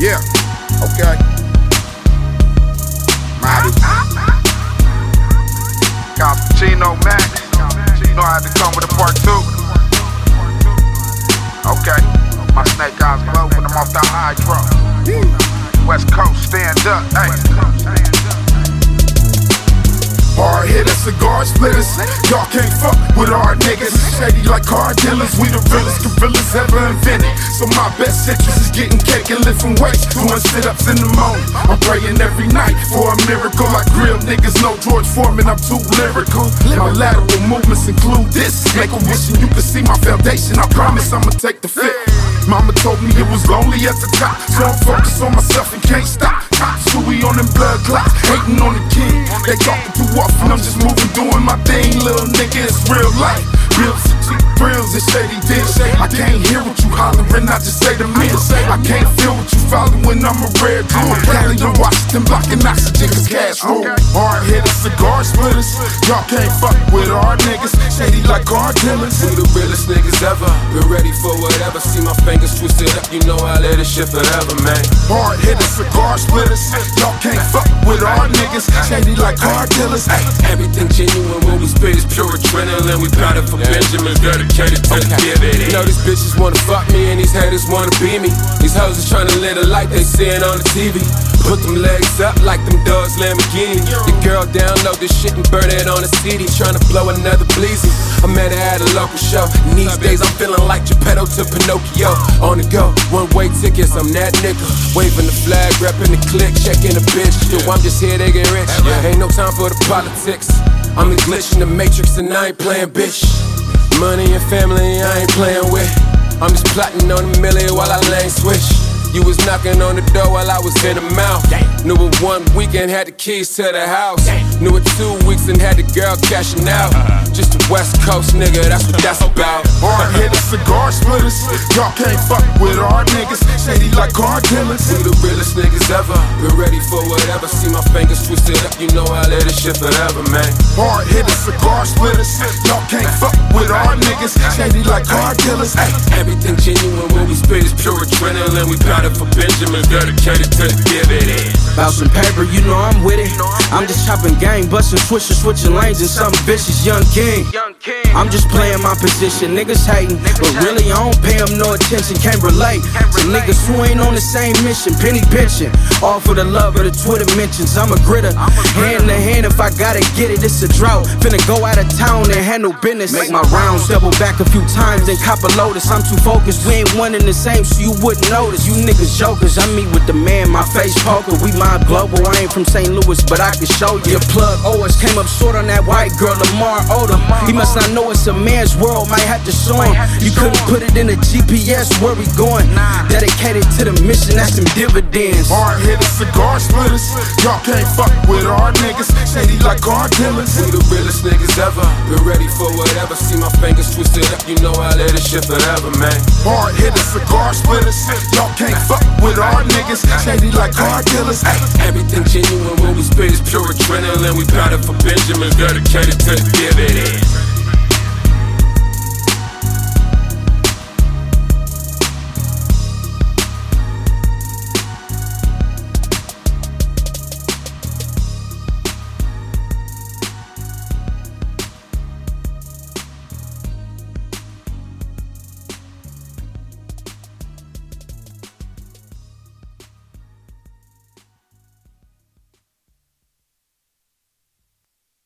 Yeah, okay. Mighty. Cappuccino Max. You know I had to come with a part two. Okay. My snake eyes glow when I'm off the hydro. West Coast, stand up. Hey. Hard hitters, cigar splitters. Y'all can't fuck with our niggas. Shady like car dealers. We the realest gorillas ever invented. So my best interest is getting cake and lifting weights. Doing sit ups in the morning. I'm praying every night for a miracle. I grill niggas, no George Foreman. I'm too lyrical. My lateral movements include this. Make a wish and you can see my foundation. I promise I'ma take the fit. Mama told me it was lonely at the top, so I'm focused on myself and can't stop. Suey on them blood clots, hating on the king. They talking too often, I'm just moving, doing my thing, little nigga. It's real life. Real city thrills and shady dish. I can't hear what you hollering, I just say the miss. I can't feel what you following, I'm a rare dude. Cali to Washington, blocking oxygen, cause cash rule. Hard hitters, cigar splitters. Y'all can't fuck with our niggas. Shady like car dealers. We the realest niggas ever. Been ready for whatever. See my fingers twisted up, you know I let it shit forever, man. Hard hitters, cigar splitters. Y'all can't fuck with our niggas. Shady like car dealers. Everything genuine when we spit is pure adrenaline. We powder for Benjamins, dedicated to the. You know these bitches wanna fuck me and these haters wanna be me. These hoes is trying to live the life they seeing on the TV. Put them legs up like them dogs Lamborghini. The girl download this shit and burn it on a CD. Trying to blow another bleezy. I met her at a local show. And these days I'm feeling like Geppetto to Pinocchio. On the go, one way tickets, I'm that nigga. Waving the flag, repping the click, checking the bitch. Yo, I'm just here to get rich. Ain't no time for the politics. I'm the glitch in the matrix and I ain't playing bitch. Money and family I ain't playing with. I'm just plotting on a million while I lane switch. You was knocking on the door while I was in the mouth. Knew it one weekend, had the keys to the house. Knew it two weeks and had the girl cashing out. Just a West Coast nigga, that's what that's about. Hard hitters, cigar splitters. Y'all can't fuck with our niggas. Shady like car dealers. We the realest niggas ever. Been ready for whatever. See my fingers twisted up, you know I let it shit forever, man. Hard hitters, cigar splitters. Y'all can't fuck with our niggas. Shady like car dealers. Ay, everything genuine when we spit is pure adrenaline. We powder for Benjamins, dedicated to the dividend. Bouncing paper, you know I'm with it. I'm just chopping gang, busting switching, switching lanes, and some vicious young king. I'm just playing my position. Niggas hating, but really I don't pay them no attention. Can't relate to niggas who ain't on the same mission. Penny pitching, all for the love of the Twitter mentions. I'm a gritter, hand to hand. If I gotta get it, it's a drought. Finna go out of town and handle business. Make my rounds, double back a few times, then cop a lotus. I'm too focused, we ain't one in the same, so you wouldn't notice. You niggas jokers, I meet with the man, my face poker. We mob global, I ain't from St. Louis, but I can show you. Your plug always came up short on that white girl, Lamar Odom. He must not know it's a man's world, might have to show him. You couldn't put it in a GPS, where we going? Dedicated to the mission, that's some dividends. Hard hitters, cigar splitters. Y'all can't fuck with our niggas. Shady like car dealers. We the realest niggas ever. Been ready for whatever. See my fingers twisted up, you know I let it shit forever, man. Hard hitters, cigar splitters. Y'all can't fuck with our niggas. Shady like car dealers. Everything genuine when we spit is pure adrenaline. We powder for Benjamins, dedicated to the dividend.